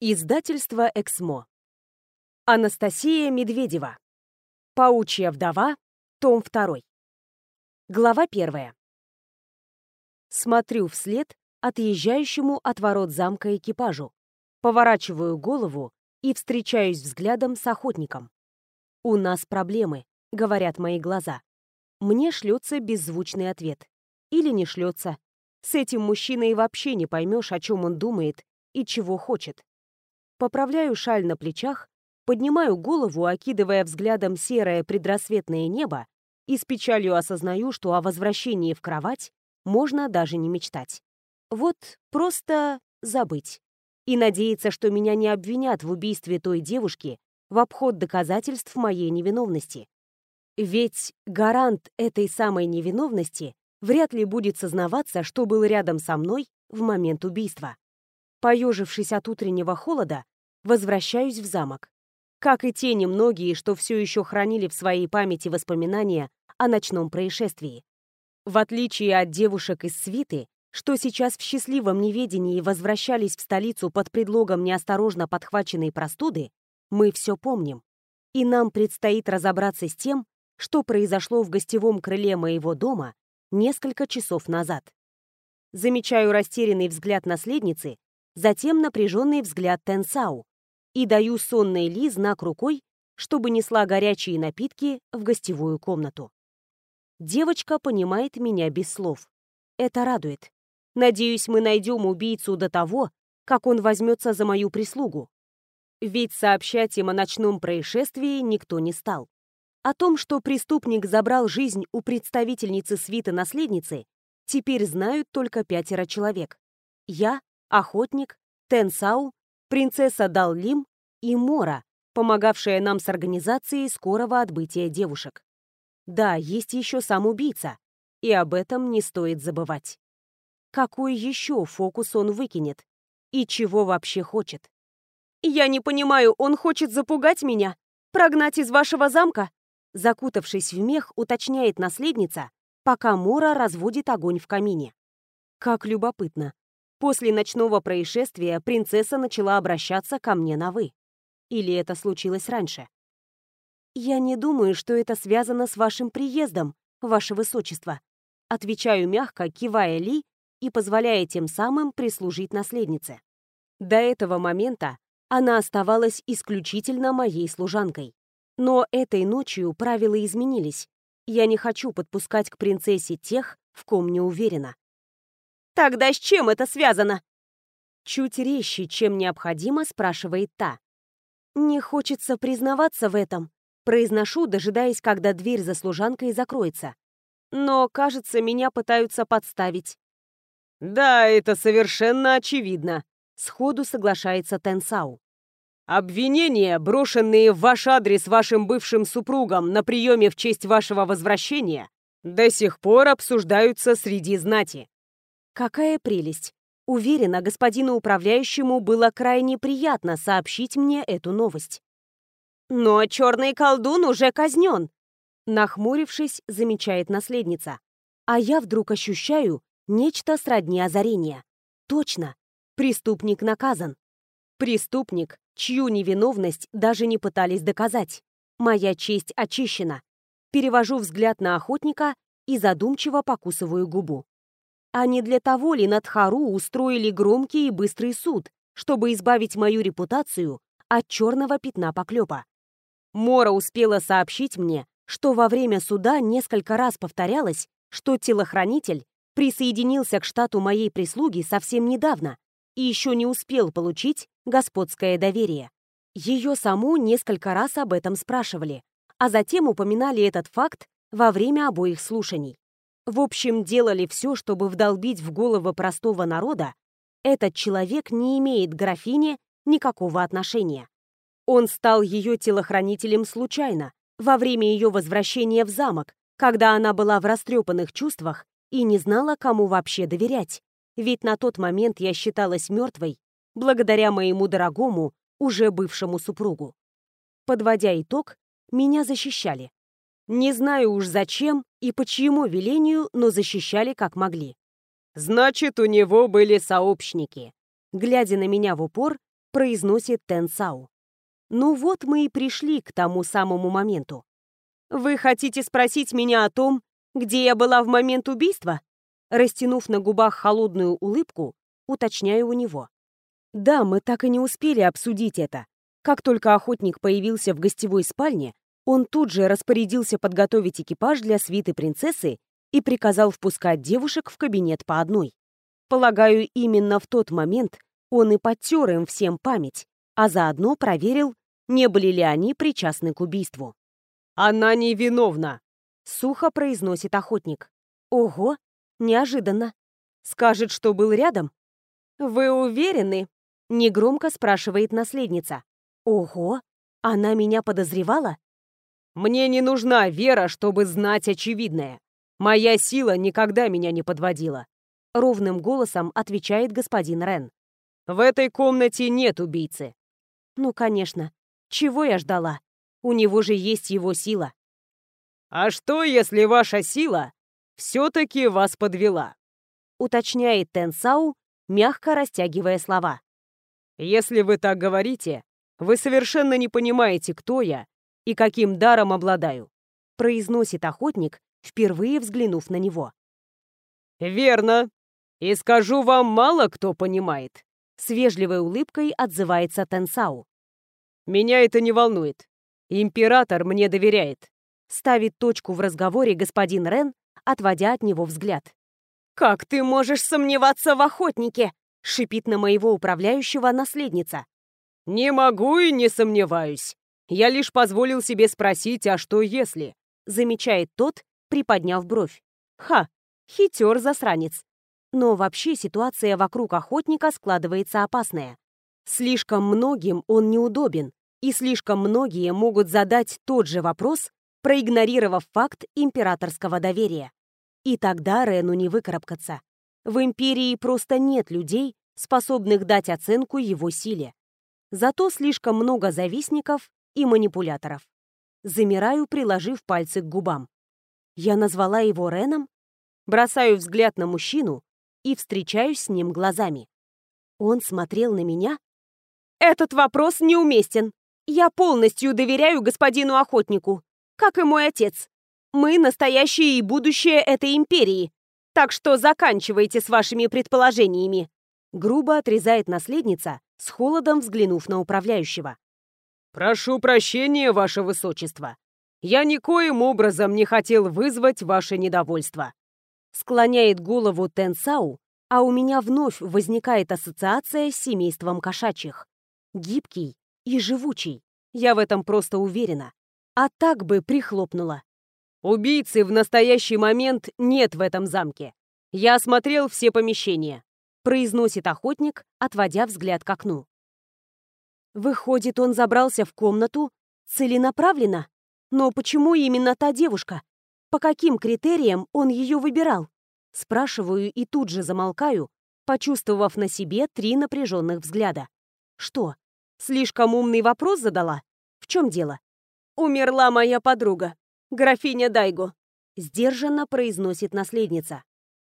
Издательство «Эксмо». Анастасия Медведева. Паучья вдова. Том 2. Глава 1. Смотрю вслед отъезжающему от ворот замка экипажу. Поворачиваю голову и встречаюсь взглядом с охотником. «У нас проблемы», — говорят мои глаза. Мне шлется беззвучный ответ. Или не шлется. С этим мужчиной вообще не поймешь, о чем он думает и чего хочет. Поправляю шаль на плечах, поднимаю голову, окидывая взглядом серое предрассветное небо, и с печалью осознаю, что о возвращении в кровать можно даже не мечтать. Вот просто забыть. И надеяться, что меня не обвинят в убийстве той девушки в обход доказательств моей невиновности. Ведь гарант этой самой невиновности вряд ли будет сознаваться, что был рядом со мной в момент убийства. Поежившись от утреннего холода, возвращаюсь в замок. Как и те немногие, что все еще хранили в своей памяти воспоминания о ночном происшествии. В отличие от девушек из свиты, что сейчас в счастливом неведении возвращались в столицу под предлогом неосторожно подхваченной простуды, мы все помним. И нам предстоит разобраться с тем, что произошло в гостевом крыле моего дома несколько часов назад. Замечаю растерянный взгляд наследницы, затем напряженный взгляд Тенсау и даю сонной Ли знак рукой, чтобы несла горячие напитки в гостевую комнату. Девочка понимает меня без слов. Это радует. Надеюсь, мы найдем убийцу до того, как он возьмется за мою прислугу. Ведь сообщать им о ночном происшествии никто не стал. О том, что преступник забрал жизнь у представительницы свиты наследницы, теперь знают только пятеро человек. Я, охотник, Тенсау, принцесса Даллим и Мора, помогавшая нам с организацией скорого отбытия девушек. Да, есть еще сам убийца, и об этом не стоит забывать. Какой еще фокус он выкинет? И чего вообще хочет? «Я не понимаю, он хочет запугать меня? Прогнать из вашего замка?» Закутавшись в мех, уточняет наследница, пока Мора разводит огонь в камине. Как любопытно. После ночного происшествия принцесса начала обращаться ко мне на «вы». Или это случилось раньше? «Я не думаю, что это связано с вашим приездом, ваше высочество», отвечаю мягко, кивая Ли и позволяя тем самым прислужить наследнице. До этого момента она оставалась исключительно моей служанкой. Но этой ночью правила изменились. Я не хочу подпускать к принцессе тех, в ком не уверена. Тогда с чем это связано?» Чуть резче, чем необходимо, спрашивает та. «Не хочется признаваться в этом», произношу, дожидаясь, когда дверь за служанкой закроется. Но, кажется, меня пытаются подставить. «Да, это совершенно очевидно», — сходу соглашается Тенсау. «Обвинения, брошенные в ваш адрес вашим бывшим супругом на приеме в честь вашего возвращения, до сих пор обсуждаются среди знати. Какая прелесть! Уверена, господину управляющему было крайне приятно сообщить мне эту новость. «Но черный колдун уже казнен!» Нахмурившись, замечает наследница. А я вдруг ощущаю нечто сродни озарения. Точно, преступник наказан. Преступник, чью невиновность даже не пытались доказать. Моя честь очищена. Перевожу взгляд на охотника и задумчиво покусываю губу. А не для того ли над Хару устроили громкий и быстрый суд, чтобы избавить мою репутацию от черного пятна поклепа? Мора успела сообщить мне, что во время суда несколько раз повторялось, что телохранитель присоединился к штату моей прислуги совсем недавно и еще не успел получить господское доверие. Ее саму несколько раз об этом спрашивали, а затем упоминали этот факт во время обоих слушаний. В общем, делали все, чтобы вдолбить в голову простого народа, этот человек не имеет к графине никакого отношения. Он стал ее телохранителем случайно, во время ее возвращения в замок, когда она была в растрепанных чувствах и не знала, кому вообще доверять. Ведь на тот момент я считалась мертвой, благодаря моему дорогому, уже бывшему супругу. Подводя итог, меня защищали. Не знаю уж зачем и по чьему велению, но защищали как могли. «Значит, у него были сообщники». Глядя на меня в упор, произносит Тенсау. Ну вот мы и пришли к тому самому моменту. Вы хотите спросить меня о том, где я была в момент убийства? Растянув на губах холодную улыбку, уточняю у него. Да, мы так и не успели обсудить это. Как только охотник появился в гостевой спальне, он тут же распорядился подготовить экипаж для свиты принцессы и приказал впускать девушек в кабинет по одной. Полагаю, именно в тот момент он и подтер им всем память, а заодно проверил, не были ли они причастны к убийству. «Она невиновна!» — сухо произносит охотник. «Ого, неожиданно. Скажет, что был рядом?» «Вы уверены?» — негромко спрашивает наследница. «Ого, она меня подозревала?» «Мне не нужна вера, чтобы знать очевидное. Моя сила никогда меня не подводила», — ровным голосом отвечает господин Рен. «В этой комнате нет убийцы». «Ну, конечно. Чего я ждала? У него же есть его сила». «А что, если ваша сила все-таки вас подвела?» уточняет Тенсау, мягко растягивая слова. «Если вы так говорите, вы совершенно не понимаете, кто я и каким даром обладаю», произносит охотник, впервые взглянув на него. «Верно. И скажу вам, мало кто понимает», с вежливой улыбкой отзывается Тенсау. «Меня это не волнует. Император мне доверяет», ставит точку в разговоре господин Рен, отводя от него взгляд. «Как ты можешь сомневаться в охотнике?» — шипит на моего управляющего наследница. «Не могу и не сомневаюсь. Я лишь позволил себе спросить, а что если?» — замечает тот, приподняв бровь. «Ха, хитер засранец. Но вообще ситуация вокруг охотника складывается опасная. Слишком многим он неудобен, и слишком многие могут задать тот же вопрос, проигнорировав факт императорского доверия. И тогда Рену не выкарабкаться. В империи просто нет людей, способных дать оценку его силе. Зато слишком много завистников и манипуляторов. Замираю, приложив пальцы к губам. Я назвала его Реном, бросаю взгляд на мужчину и встречаюсь с ним глазами. Он смотрел на меня. «Этот вопрос неуместен. Я полностью доверяю господину охотнику, как и мой отец. Мы настоящее и будущее этой империи. Так что заканчивайте с вашими предположениями. Грубо отрезает наследница, с холодом взглянув на управляющего. «Прошу прощения, ваше высочество. Я никоим образом не хотел вызвать ваше недовольство». Склоняет голову Тенсау, а у меня вновь возникает ассоциация с семейством кошачьих. Гибкий и живучий. Я в этом просто уверена. А так бы прихлопнула. Убийцы в настоящий момент нет в этом замке. Я осмотрел все помещения», — произносит охотник, отводя взгляд к окну. Выходит, он забрался в комнату целенаправленно? Но почему именно та девушка? По каким критериям он ее выбирал? Спрашиваю и тут же замолкаю, почувствовав на себе три напряженных взгляда. Что, слишком умный вопрос задала? В чем дело? Умерла моя подруга. «Графиня Дайго», — сдержанно произносит наследница.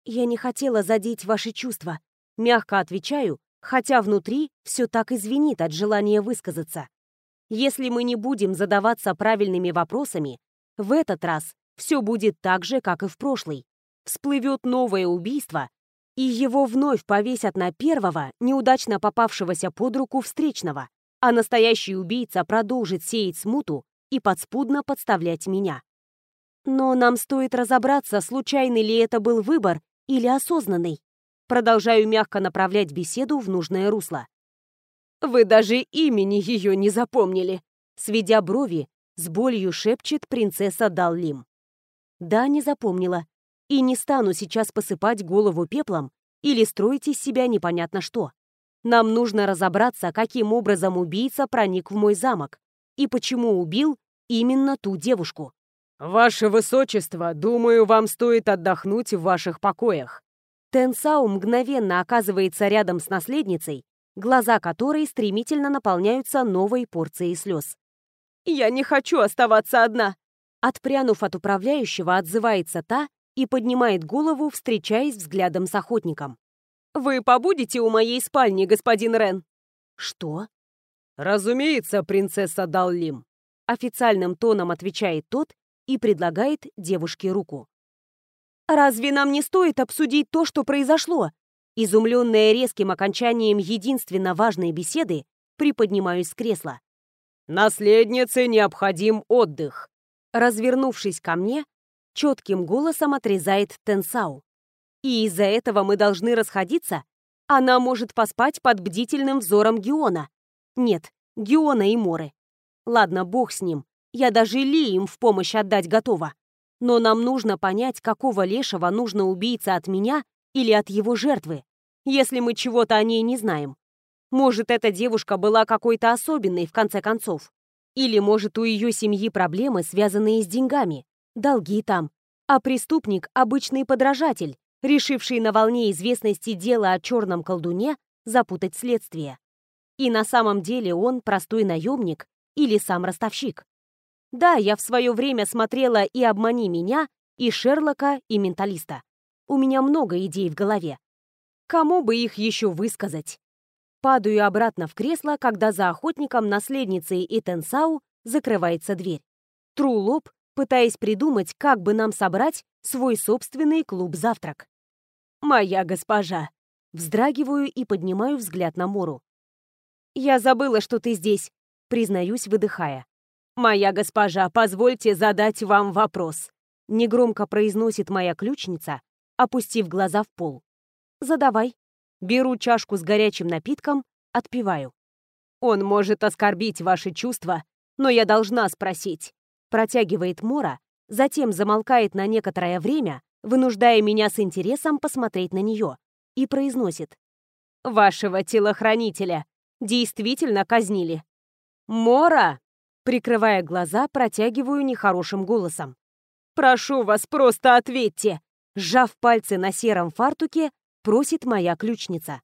«Я не хотела задеть ваши чувства», — мягко отвечаю, хотя внутри все так извинит от желания высказаться. Если мы не будем задаваться правильными вопросами, в этот раз все будет так же, как и в прошлый. Всплывет новое убийство, и его вновь повесят на первого, неудачно попавшегося под руку встречного, а настоящий убийца продолжит сеять смуту и подспудно подставлять меня. Но нам стоит разобраться, случайный ли это был выбор или осознанный. Продолжаю мягко направлять беседу в нужное русло. «Вы даже имени ее не запомнили!» Сведя брови, с болью шепчет принцесса Даллим. Да, не запомнила. И не стану сейчас посыпать голову пеплом или строить из себя непонятно что. Нам нужно разобраться, каким образом убийца проник в мой замок и почему убил именно ту девушку. «Ваше высочество, думаю, вам стоит отдохнуть в ваших покоях». Тенсау мгновенно оказывается рядом с наследницей, глаза которой стремительно наполняются новой порцией слез. «Я не хочу оставаться одна!» Отпрянув от управляющего, отзывается та и поднимает голову, встречаясь взглядом с охотником. «Вы побудете у моей спальни, господин Рен?» Что? Разумеется, принцесса Даллим. Официальным тоном отвечает тот и предлагает девушке руку. «Разве нам не стоит обсудить то, что произошло?» Изумленная резким окончанием единственно важной беседы, приподнимаюсь с кресла. «Наследнице необходим отдых!» Развернувшись ко мне, четким голосом отрезает Тенсау. «И из-за этого мы должны расходиться? Она может поспать под бдительным взором Геона. Нет, Геона и Моры. Ладно, бог с ним. Я даже Ли им в помощь отдать готова. Но нам нужно понять, какого лешего нужно убийца от меня или от его жертвы, если мы чего-то о ней не знаем. Может, эта девушка была какой-то особенной, в конце концов. Или, может, у ее семьи проблемы, связанные с деньгами, долги там. А преступник — обычный подражатель, решивший на волне известности дела о черном колдуне запутать следствие. И на самом деле он простой наемник или сам ростовщик. Да, я в свое время смотрела и «Обмани меня», и «Шерлока», и «Менталиста». У меня много идей в голове. Кому бы их еще высказать? Падаю обратно в кресло, когда за охотником, наследницей и Тенсау закрывается дверь. Тру лоб, пытаясь придумать, как бы нам собрать свой собственный клуб-завтрак. «Моя госпожа!» Вздрагиваю и поднимаю взгляд на Мору. «Я забыла, что ты здесь», признаюсь, выдыхая. «Моя госпожа, позвольте задать вам вопрос», — негромко произносит моя ключница, опустив глаза в пол. «Задавай». Беру чашку с горячим напитком, отпиваю. «Он может оскорбить ваши чувства, но я должна спросить», — протягивает Мора, затем замолкает на некоторое время, вынуждая меня с интересом посмотреть на нее, и произносит. «Вашего телохранителя действительно казнили». «Мора!» Прикрывая глаза, протягиваю нехорошим голосом. «Прошу вас, просто ответьте!» Сжав пальцы на сером фартуке, просит моя ключница.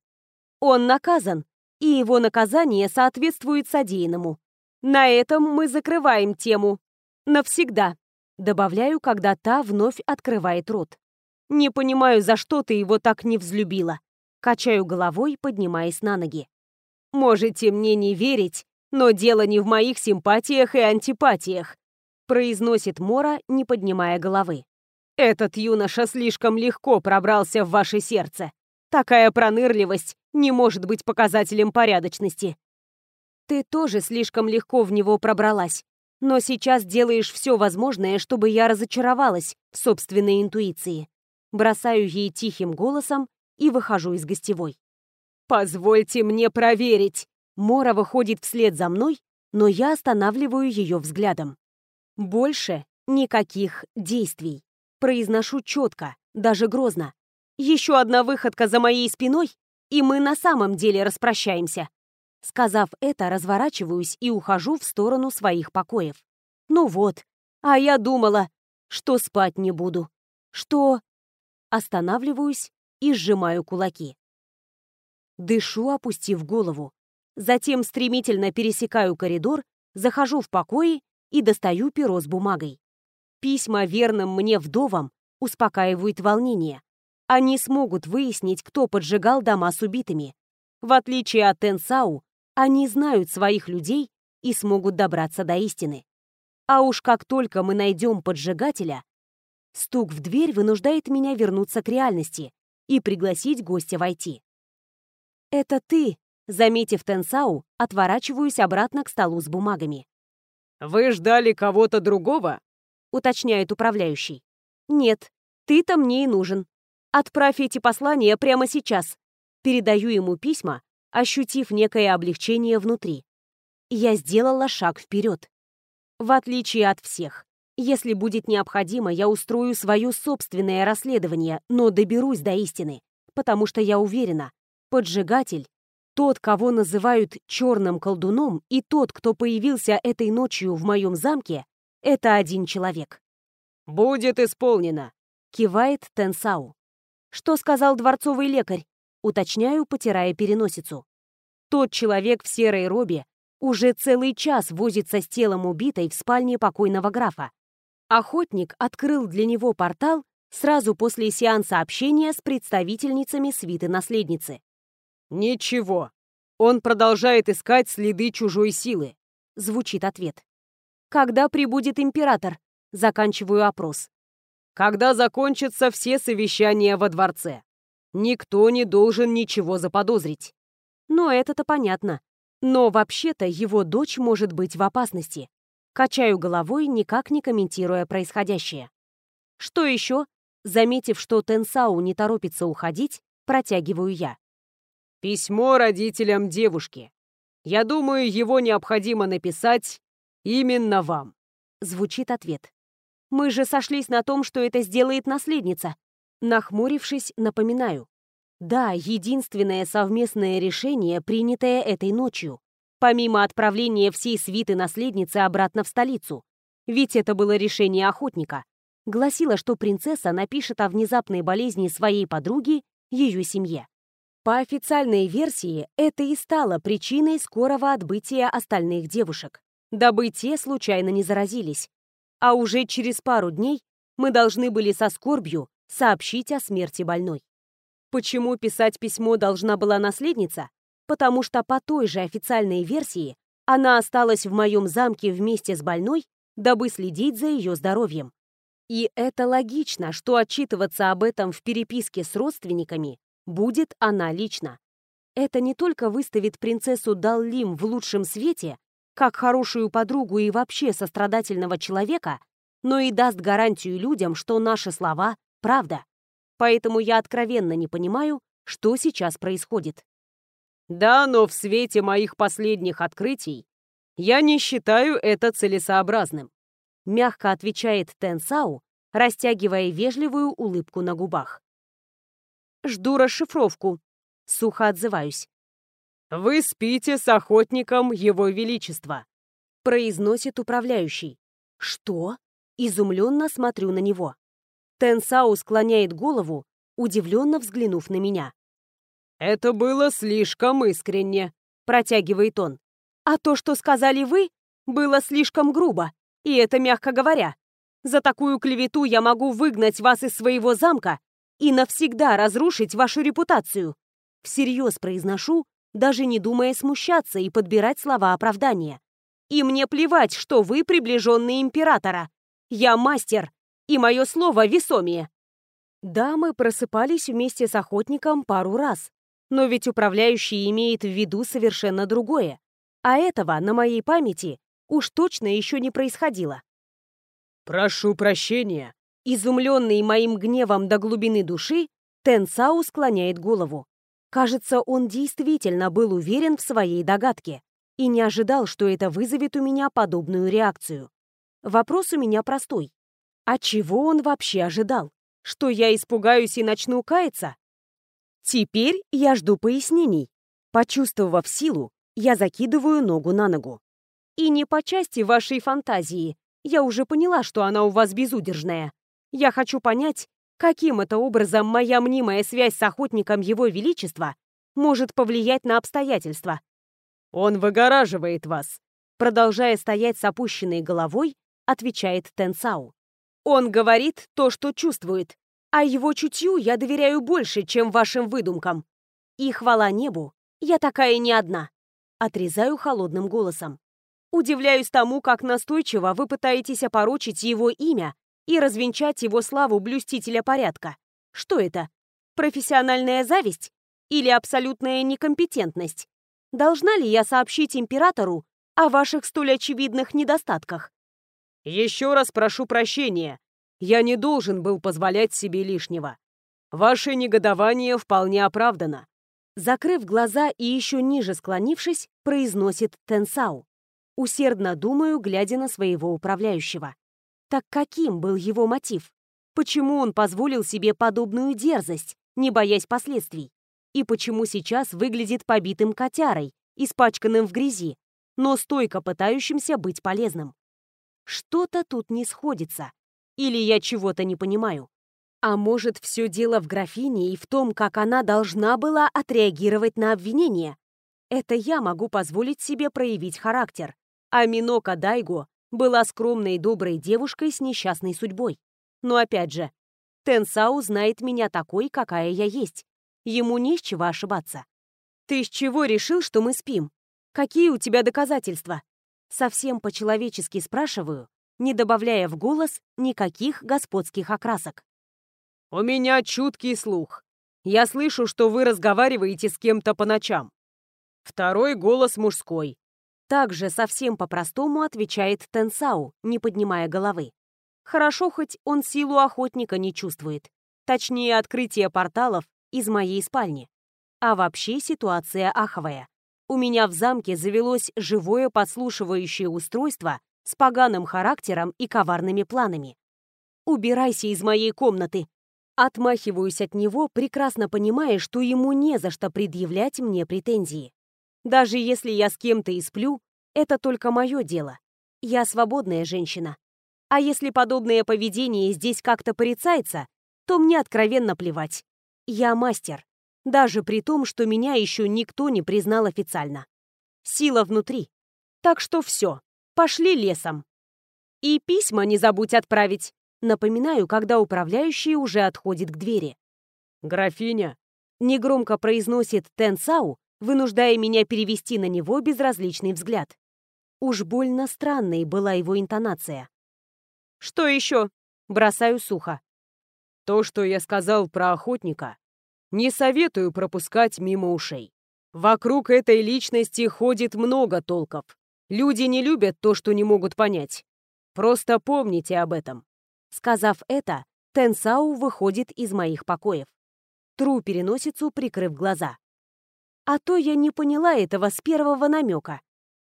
«Он наказан, и его наказание соответствует содеянному. На этом мы закрываем тему. Навсегда», добавляю, когда та вновь открывает рот. «Не понимаю, за что ты его так не взлюбила». Качаю головой, поднимаясь на ноги. «Можете мне не верить, но дело не в моих симпатиях и антипатиях», произносит Мора, не поднимая головы. «Этот юноша слишком легко пробрался в ваше сердце. Такая пронырливость не может быть показателем порядочности». «Ты тоже слишком легко в него пробралась, но сейчас делаешь все возможное, чтобы я разочаровалась в собственной интуиции». Бросаю ей тихим голосом и выхожу из гостевой. «Позвольте мне проверить!» Мора выходит вслед за мной, но я останавливаю ее взглядом. Больше никаких действий. Произношу четко, даже грозно. Еще одна выходка за моей спиной, и мы на самом деле распрощаемся. Сказав это, разворачиваюсь и ухожу в сторону своих покоев. Ну вот, а я думала, что спать не буду. Что... Останавливаюсь и сжимаю кулаки. Дышу, опустив голову. Затем стремительно пересекаю коридор, захожу в покои и достаю перо с бумагой. Письма верным мне вдовам успокаивают волнение. Они смогут выяснить, кто поджигал дома с убитыми. В отличие от Тенсау, они знают своих людей и смогут добраться до истины. А уж как только мы найдем поджигателя, стук в дверь вынуждает меня вернуться к реальности и пригласить гостя войти. «Это ты», Заметив Тенсау, отворачиваюсь обратно к столу с бумагами. «Вы ждали кого-то другого?» — уточняет управляющий. «Нет, ты-то мне и нужен. Отправь эти послания прямо сейчас». Передаю ему письма, ощутив некое облегчение внутри. Я сделала шаг вперед. В отличие от всех, если будет необходимо, я устрою свое собственное расследование, но доберусь до истины, потому что я уверена, поджигатель тот, кого называют черным колдуном, и тот, кто появился этой ночью в моем замке, это один человек. «Будет исполнено», — кивает Тенсау. «Что сказал дворцовый лекарь?» Уточняю, потирая переносицу. Тот человек в серой робе уже целый час возится с телом убитой в спальне покойного графа. Охотник открыл для него портал сразу после сеанса общения с представительницами свиты наследницы. «Ничего». Он продолжает искать следы чужой силы. Звучит ответ. Когда прибудет император? Заканчиваю опрос. Когда закончатся все совещания во дворце. Никто не должен ничего заподозрить. Но это-то понятно. Но вообще-то его дочь может быть в опасности. Качаю головой, никак не комментируя происходящее. Что еще? Заметив, что Тенсау не торопится уходить, протягиваю я. Письмо родителям девушки. Я думаю, его необходимо написать именно вам. Звучит ответ. Мы же сошлись на том, что это сделает наследница. Нахмурившись, напоминаю. Да, единственное совместное решение, принятое этой ночью, помимо отправления всей свиты наследницы обратно в столицу. Ведь это было решение охотника. Гласило, что принцесса напишет о внезапной болезни своей подруги ее семье. По официальной версии, это и стало причиной скорого отбытия остальных девушек, дабы те случайно не заразились. А уже через пару дней мы должны были со скорбью сообщить о смерти больной. Почему писать письмо должна была наследница? Потому что по той же официальной версии она осталась в моем замке вместе с больной, дабы следить за ее здоровьем. И это логично, что отчитываться об этом в переписке с родственниками будет она лично. Это не только выставит принцессу Даллим в лучшем свете, как хорошую подругу и вообще сострадательного человека, но и даст гарантию людям, что наши слова — правда. Поэтому я откровенно не понимаю, что сейчас происходит. Да, но в свете моих последних открытий я не считаю это целесообразным. Мягко отвечает Тенсау, растягивая вежливую улыбку на губах. Жду расшифровку. Сухо отзываюсь. «Вы спите с охотником Его Величества», — произносит управляющий. «Что?» Изумленно смотрю на него. Тенсау склоняет голову, удивленно взглянув на меня. «Это было слишком искренне», — протягивает он. «А то, что сказали вы, было слишком грубо, и это мягко говоря. За такую клевету я могу выгнать вас из своего замка и навсегда разрушить вашу репутацию. Всерьез произношу, даже не думая смущаться и подбирать слова оправдания. И мне плевать, что вы приближенный императора. Я мастер, и мое слово весомее. Да, мы просыпались вместе с охотником пару раз, но ведь управляющий имеет в виду совершенно другое. А этого на моей памяти уж точно еще не происходило. «Прошу прощения». Изумленный моим гневом до глубины души, Тенсау склоняет голову. Кажется, он действительно был уверен в своей догадке и не ожидал, что это вызовет у меня подобную реакцию. Вопрос у меня простой. А чего он вообще ожидал? Что я испугаюсь и начну каяться? Теперь я жду пояснений. Почувствовав силу, я закидываю ногу на ногу. И не по части вашей фантазии. Я уже поняла, что она у вас безудержная. Я хочу понять, каким это образом моя мнимая связь с охотником Его Величества может повлиять на обстоятельства. «Он выгораживает вас», продолжая стоять с опущенной головой, отвечает Тенсау. Он говорит то, что чувствует, а его чутью я доверяю больше, чем вашим выдумкам. И хвала небу, я такая не одна. Отрезаю холодным голосом. Удивляюсь тому, как настойчиво вы пытаетесь опорочить его имя и развенчать его славу блюстителя порядка. Что это? Профессиональная зависть? Или абсолютная некомпетентность? Должна ли я сообщить императору о ваших столь очевидных недостатках? Еще раз прошу прощения. Я не должен был позволять себе лишнего. Ваше негодование вполне оправдано. Закрыв глаза и еще ниже склонившись, произносит Тенсау. Усердно думаю, глядя на своего управляющего. Так каким был его мотив? Почему он позволил себе подобную дерзость, не боясь последствий? И почему сейчас выглядит побитым котярой, испачканным в грязи, но стойко пытающимся быть полезным? Что-то тут не сходится. Или я чего-то не понимаю. А может, все дело в графине и в том, как она должна была отреагировать на обвинение? Это я могу позволить себе проявить характер. А Минока Дайго была скромной и доброй девушкой с несчастной судьбой. Но опять же, Тенсау знает меня такой, какая я есть. Ему не с чего ошибаться. «Ты с чего решил, что мы спим? Какие у тебя доказательства?» Совсем по-человечески спрашиваю, не добавляя в голос никаких господских окрасок. «У меня чуткий слух. Я слышу, что вы разговариваете с кем-то по ночам. Второй голос мужской. Также совсем по-простому отвечает Тенсау, не поднимая головы. Хорошо, хоть он силу охотника не чувствует. Точнее, открытие порталов из моей спальни. А вообще ситуация аховая. У меня в замке завелось живое подслушивающее устройство с поганым характером и коварными планами. «Убирайся из моей комнаты!» Отмахиваюсь от него, прекрасно понимая, что ему не за что предъявлять мне претензии. Даже если я с кем-то и сплю, это только мое дело. Я свободная женщина. А если подобное поведение здесь как-то порицается, то мне откровенно плевать. Я мастер, даже при том, что меня еще никто не признал официально. Сила внутри. Так что все, пошли лесом. И письма не забудь отправить. Напоминаю, когда управляющий уже отходит к двери. «Графиня!» — негромко произносит Тенсау, вынуждая меня перевести на него безразличный взгляд. Уж больно странной была его интонация. «Что еще?» — бросаю сухо. «То, что я сказал про охотника, не советую пропускать мимо ушей. Вокруг этой личности ходит много толков. Люди не любят то, что не могут понять. Просто помните об этом». Сказав это, Тенсау выходит из моих покоев. Тру переносицу, прикрыв глаза. А то я не поняла этого с первого намека.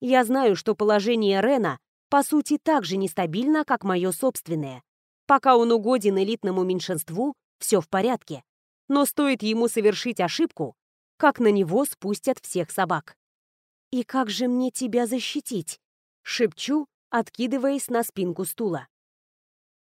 Я знаю, что положение Рена по сути так же нестабильно, как мое собственное. Пока он угоден элитному меньшинству, все в порядке. Но стоит ему совершить ошибку, как на него спустят всех собак. «И как же мне тебя защитить?» — шепчу, откидываясь на спинку стула.